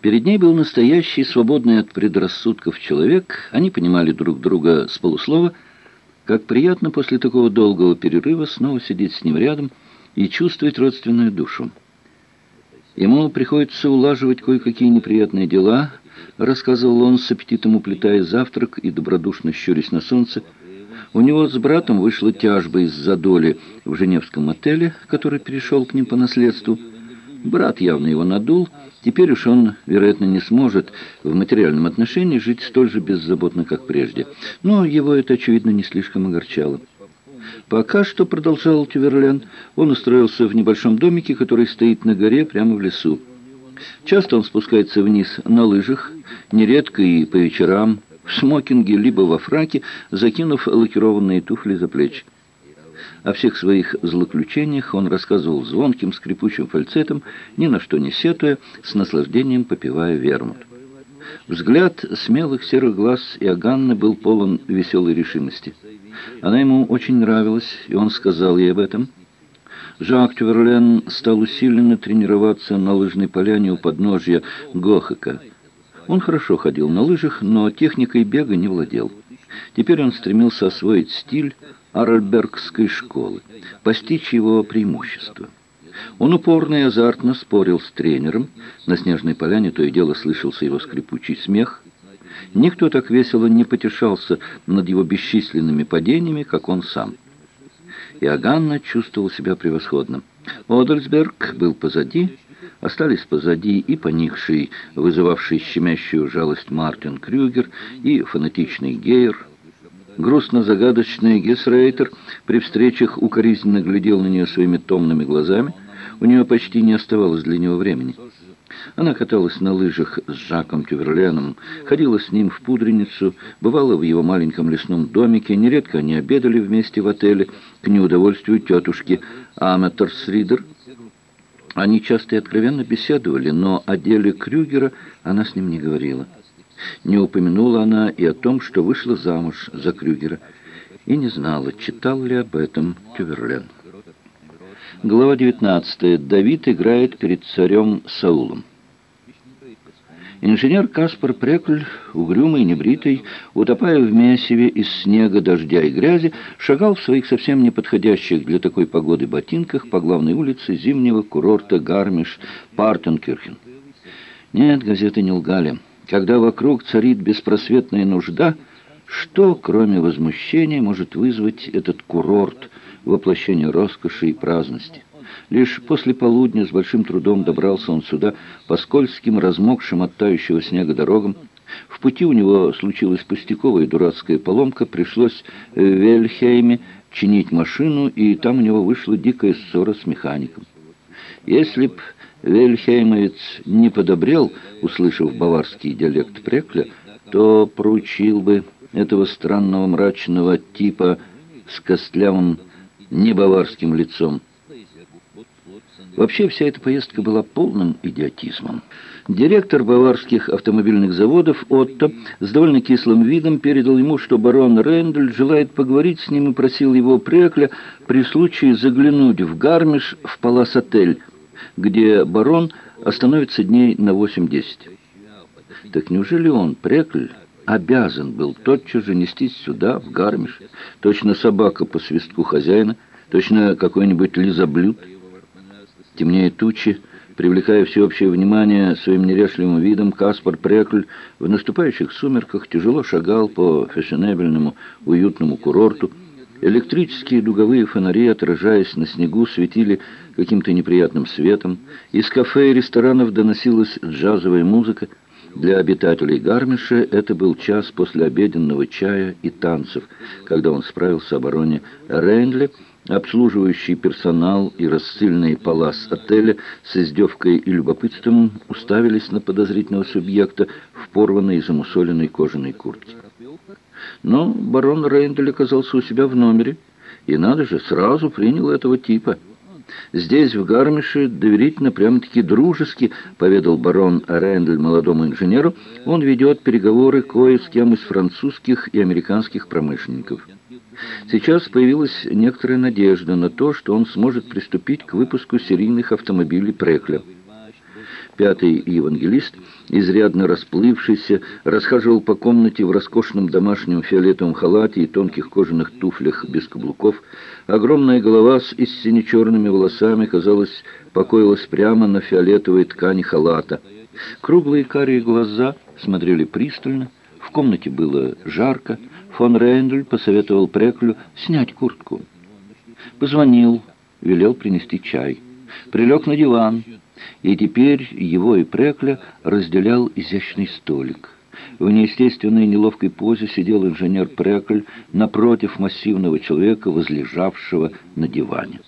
Перед ней был настоящий, свободный от предрассудков человек. Они понимали друг друга с полуслова. Как приятно после такого долгого перерыва снова сидеть с ним рядом и чувствовать родственную душу. Ему приходится улаживать кое-какие неприятные дела, рассказывал он с аппетитом уплетая завтрак и добродушно щурясь на солнце. У него с братом вышла тяжба из-за доли в Женевском отеле, который перешел к ним по наследству. Брат явно его надул. Теперь уж он, вероятно, не сможет в материальном отношении жить столь же беззаботно, как прежде. Но его это, очевидно, не слишком огорчало. Пока что, продолжал Тюверлен, он устроился в небольшом домике, который стоит на горе прямо в лесу. Часто он спускается вниз на лыжах, нередко и по вечерам, в смокинге, либо во фраке, закинув лакированные туфли за плечи. О всех своих злоключениях он рассказывал звонким скрипучим фальцетом, ни на что не сетуя, с наслаждением попивая вермут. Взгляд смелых серых глаз Иоганны был полон веселой решимости. Она ему очень нравилась, и он сказал ей об этом. Жак Тюверлен стал усиленно тренироваться на лыжной поляне у подножья Гохека. Он хорошо ходил на лыжах, но техникой бега не владел. Теперь он стремился освоить стиль Аральбергской школы, постичь его преимущества. Он упорно и азартно спорил с тренером. На снежной поляне то и дело слышался его скрипучий смех. Никто так весело не потешался над его бесчисленными падениями, как он сам. Иоганна чувствовал себя превосходно. Одельсберг был позади, остались позади и поникший, вызывавший щемящую жалость Мартин Крюгер и фанатичный Гейер. Грустно-загадочный Гесрейтер при встречах укоризненно глядел на нее своими томными глазами. У нее почти не оставалось для него времени. Она каталась на лыжах с Жаком Тюверленом, ходила с ним в пудреницу, бывала в его маленьком лесном домике, нередко они обедали вместе в отеле, к неудовольствию тетушки Аметерсридер. Они часто и откровенно беседовали, но о деле Крюгера она с ним не говорила. Не упомянула она и о том, что вышла замуж за Крюгера, и не знала, читал ли об этом Тюверлен. Глава 19. Давид играет перед царем Саулом. Инженер Каспар Прекль, угрюмый, небритый, утопая в месиве из снега, дождя и грязи, шагал в своих совсем неподходящих для такой погоды ботинках по главной улице зимнего курорта Гармиш-Партенкирхен. Нет, газеты не лгали. Когда вокруг царит беспросветная нужда, что, кроме возмущения, может вызвать этот курорт, воплощение роскоши и праздности? Лишь после полудня с большим трудом добрался он сюда по скользким, размокшим от тающего снега дорогам. В пути у него случилась пустяковая дурацкая поломка, пришлось в Вельхейме чинить машину, и там у него вышла дикая ссора с механиком. Если б Вельхеймовец не подобрел, услышав баварский диалект Прекля, то проучил бы этого странного мрачного типа с костлявым небаварским лицом. Вообще вся эта поездка была полным идиотизмом. Директор баварских автомобильных заводов Отто с довольно кислым видом передал ему, что барон Рендель желает поговорить с ним и просил его Прекля при случае заглянуть в Гармиш в Палас-отель, где барон остановится дней на 8-10. Так неужели он, Прекль, обязан был тотчас же нестись сюда, в Гармиш, точно собака по свистку хозяина, точно какой-нибудь лизоблюд? Темнее тучи, привлекая всеобщее внимание своим нерешливым видом, Каспар Прекль в наступающих сумерках тяжело шагал по фешенебельному уютному курорту. Электрические дуговые фонари, отражаясь на снегу, светили каким-то неприятным светом. Из кафе и ресторанов доносилась джазовая музыка. Для обитателей Гармиша это был час после обеденного чая и танцев, когда он справился о бароне Рейндле, Обслуживающий персонал и рассыльный палас отеля с издевкой и любопытством уставились на подозрительного субъекта в порванной и замусоленной кожаной куртке. Но барон Рейндель оказался у себя в номере, и, надо же, сразу принял этого типа. Здесь, в Гармише, доверительно, прямо-таки дружески, поведал барон Рейндель молодому инженеру, он ведет переговоры кое с кем из французских и американских промышленников. Сейчас появилась некоторая надежда на то, что он сможет приступить к выпуску серийных автомобилей Прекля. Пятый евангелист, изрядно расплывшийся, расхаживал по комнате в роскошном домашнем фиолетовом халате и тонких кожаных туфлях без каблуков. Огромная голова с истинно черными волосами, казалось, покоилась прямо на фиолетовой ткани халата. Круглые карие глаза смотрели пристально. В комнате было жарко. Фон Рейндель посоветовал Преклю снять куртку. Позвонил, велел принести чай. Прилег на диван, и теперь его и Прекля разделял изящный столик. В неестественной неловкой позе сидел инженер Прекль напротив массивного человека, возлежавшего на диване.